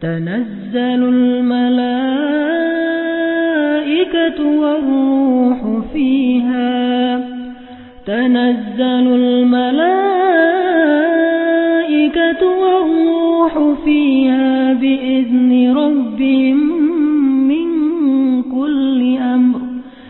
تنزل الملائكة والروح فيها. تنزل الملائكة والروح فيها.